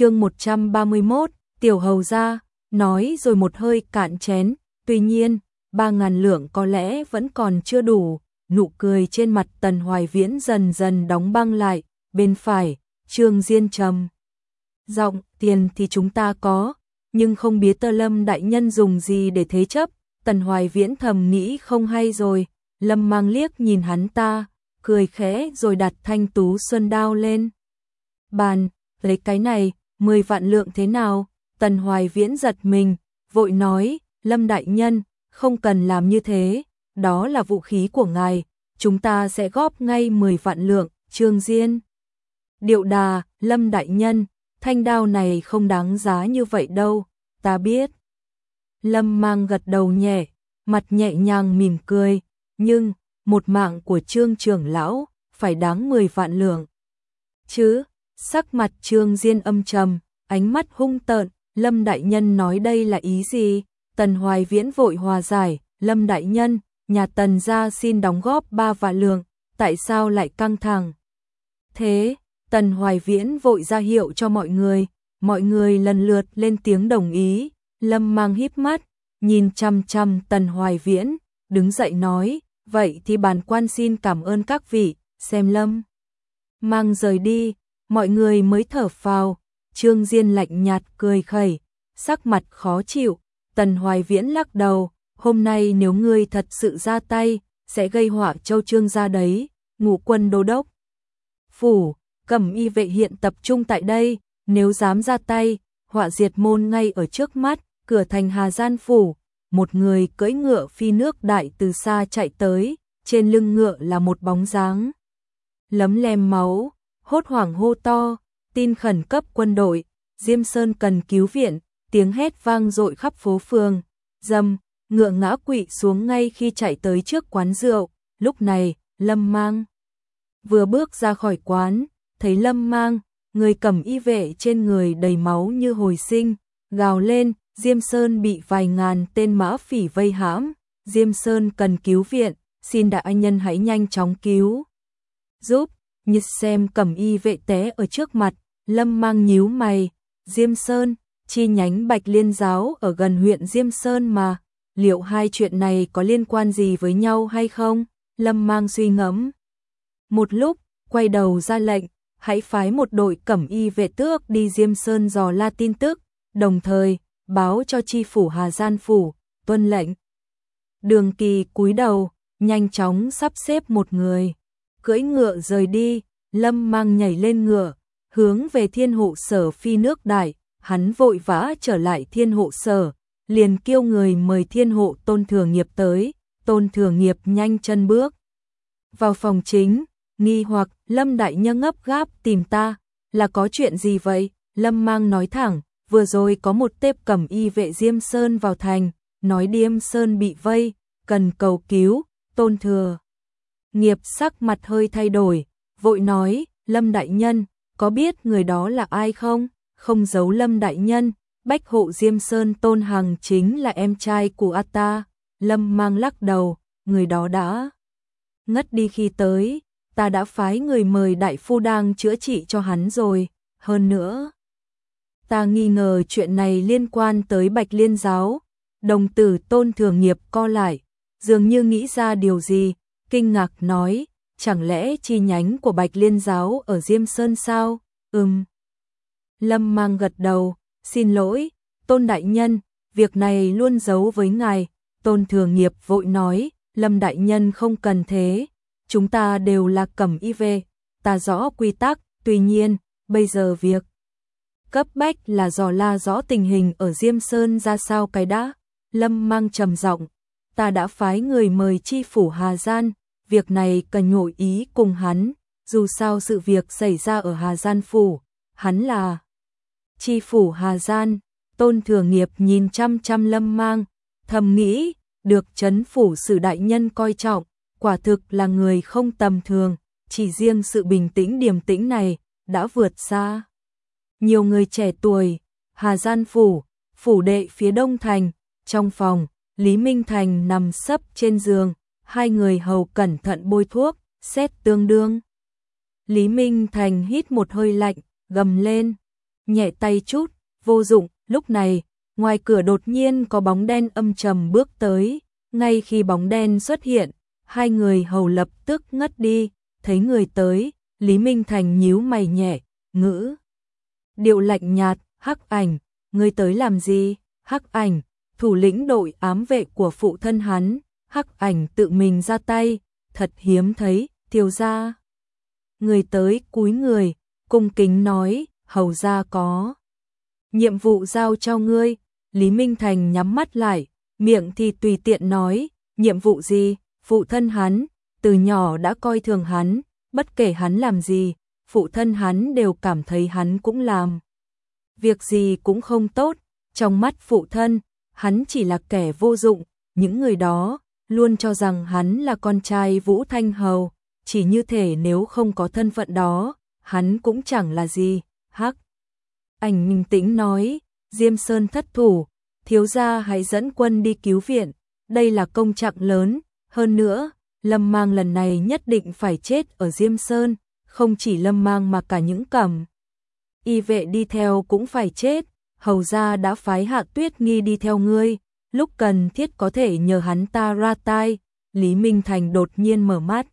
chương 131, tiểu hầu ra, nói rồi một hơi cạn chén, tuy nhiên, ba ngàn lượng có lẽ vẫn còn chưa đủ, nụ cười trên mặt Tần Hoài Viễn dần dần đóng băng lại, bên phải, Trương Diên trầm. Giọng, tiền thì chúng ta có, nhưng không biết tơ lâm đại nhân dùng gì để thế chấp, Tần Hoài Viễn thầm nghĩ không hay rồi, lâm mang liếc nhìn hắn ta, cười khẽ rồi đặt thanh tú xuân đao lên. Bàn, lấy cái này, 10 vạn lượng thế nào? Tần Hoài Viễn giật mình, vội nói, Lâm Đại Nhân, không cần làm như thế, đó là vũ khí của ngài, chúng ta sẽ góp ngay 10 vạn lượng, Trương Diên. Điệu đà, Lâm Đại Nhân, thanh đao này không đáng giá như vậy đâu, ta biết. Lâm mang gật đầu nhẹ, mặt nhẹ nhàng mỉm cười, nhưng, một mạng của trương trưởng lão, phải đáng 10 vạn lượng. Chứ, sắc mặt trương diên âm trầm, ánh mắt hung tợn, Lâm Đại Nhân nói đây là ý gì? Tần Hoài Viễn vội hòa giải, Lâm Đại Nhân, nhà Tần gia xin đóng góp 3 vạn lượng, tại sao lại căng thẳng? Thế, Tần Hoài Viễn vội ra hiệu cho mọi người, mọi người lần lượt lên tiếng đồng ý, Lâm mang híp mắt, nhìn chăm chăm Tần Hoài Viễn, đứng dậy nói, vậy thì bàn quan xin cảm ơn các vị, xem Lâm. Mang rời đi, mọi người mới thở phào, Trương Diên lạnh nhạt cười khẩy, sắc mặt khó chịu, Tần Hoài Viễn lắc đầu, hôm nay nếu ngươi thật sự ra tay, sẽ gây họa châu trương ra đấy, ngũ quân đô đốc. Phủ, cẩm y vệ hiện tập trung tại đây, nếu dám ra tay, họa diệt môn ngay ở trước mắt, cửa thành Hà Gian Phủ, một người cưỡi ngựa phi nước đại từ xa chạy tới, trên lưng ngựa là một bóng dáng. Lấm lem máu, hốt hoảng hô to, tin khẩn cấp quân đội, Diêm Sơn cần cứu viện, tiếng hét vang dội khắp phố phường, dâm, ngựa ngã quỵ xuống ngay khi chạy tới trước quán rượu, lúc này, Lâm Mang vừa bước ra khỏi quán, thấy Lâm Mang, người cầm y vệ trên người đầy máu như hồi sinh, gào lên, Diêm Sơn bị vài ngàn tên mã phỉ vây hãm, Diêm Sơn cần cứu viện, xin đại nhân hãy nhanh chóng cứu. Giúp, nhật xem cẩm y vệ té ở trước mặt, Lâm mang nhíu mày, Diêm Sơn, chi nhánh Bạch Liên Giáo ở gần huyện Diêm Sơn mà, liệu hai chuyện này có liên quan gì với nhau hay không? Lâm mang suy ngẫm. Một lúc, quay đầu ra lệnh, hãy phái một đội cẩm y vệ tước đi Diêm Sơn dò la tin tức, đồng thời, báo cho chi phủ Hà Gian Phủ, tuân lệnh. Đường kỳ cúi đầu, nhanh chóng sắp xếp một người, cưỡi ngựa rời đi, Lâm mang nhảy lên ngựa, hướng về thiên hộ sở phi nước đại, hắn vội vã trở lại thiên hộ sở, liền kêu người mời thiên hộ tôn thừa nghiệp tới, tôn thừa nghiệp nhanh chân bước. Vào phòng chính, nghi hoặc Lâm Đại Nhân ngấp gáp tìm ta, là có chuyện gì vậy? Lâm mang nói thẳng, vừa rồi có một tếp cầm y vệ Diêm Sơn vào thành, nói Diêm Sơn bị vây, cần cầu cứu, tôn thừa. Nghiệp sắc mặt hơi thay đổi, vội nói, Lâm Đại Nhân, có biết người đó là ai không? Không giấu Lâm Đại Nhân, Bách hộ Diêm Sơn Tôn Hằng chính là em trai của ta. Lâm mang lắc đầu, người đó đã ngất đi khi tới, ta đã phái người mời đại phu đang chữa trị cho hắn rồi, hơn nữa. Ta nghi ngờ chuyện này liên quan tới Bạch Liên Giáo, đồng tử tôn thường nghiệp co lại, dường như nghĩ ra điều gì, kinh ngạc nói, chẳng lẽ chi nhánh của Bạch Liên Giáo ở Diêm Sơn sao? Ừm. Lâm mang gật đầu, xin lỗi, tôn đại nhân, việc này luôn giấu với ngài, tôn thường nghiệp vội nói, Lâm đại nhân không cần thế, chúng ta đều là cẩm y về, ta rõ quy tắc, tuy nhiên, bây giờ việc cấp bách là dò la rõ tình hình ở Diêm Sơn ra sao cái đã, Lâm mang trầm giọng, ta đã phái người mời chi phủ Hà Gian, việc này cần nhổ ý cùng hắn, dù sao sự việc xảy ra ở Hà Gian phủ, hắn là chi phủ Hà Gian, tôn thừa nghiệp nhìn chăm chăm lâm mang, thầm nghĩ, được chấn phủ sử đại nhân coi trọng, quả thực là người không tầm thường, chỉ riêng sự bình tĩnh điềm tĩnh này, đã vượt xa. Nhiều người trẻ tuổi, Hà Gian phủ, phủ đệ phía đông thành, trong phòng, Lý Minh Thành nằm sấp trên giường, hai người hầu cẩn thận bôi thuốc, xét tương đương. Lý Minh Thành hít một hơi lạnh, gầm lên, nhẹ tay chút, vô dụng, lúc này, ngoài cửa đột nhiên có bóng đen âm trầm bước tới, ngay khi bóng đen xuất hiện, hai người hầu lập tức ngất đi, thấy người tới, Lý Minh Thành nhíu mày nhẹ, ngữ. Điệu lạnh nhạt, hắc ảnh, người tới làm gì, hắc ảnh, thủ lĩnh đội ám vệ của phụ thân hắn, hắc ảnh tự mình ra tay, thật hiếm thấy, tiêu gia. Người tới cúi người, cung kính nói, hầu gia có. Nhiệm vụ giao cho ngươi, Lý Minh Thành nhắm mắt lại, miệng thì tùy tiện nói, nhiệm vụ gì, phụ thân hắn, từ nhỏ đã coi thường hắn, bất kể hắn làm gì, phụ thân hắn đều cảm thấy hắn cũng làm. Việc gì cũng không tốt, trong mắt phụ thân, hắn chỉ là kẻ vô dụng, những người đó luôn cho rằng hắn là con trai Vũ Thanh Hầu, chỉ như thể nếu không có thân phận đó, hắn cũng chẳng là gì, hắc. Ảnh minh tĩnh nói, Diêm Sơn thất thủ, thiếu gia hãy dẫn quân đi cứu viện, đây là công trạng lớn, hơn nữa, Lâm Mang lần này nhất định phải chết ở Diêm Sơn, không chỉ Lâm Mang mà cả những cẩm. Y vệ đi theo cũng phải chết, hầu gia đã phái hạ tuyết nghi đi theo ngươi, lúc cần thiết có thể nhờ hắn ta ra tay, Lý Minh Thành đột nhiên mở mắt.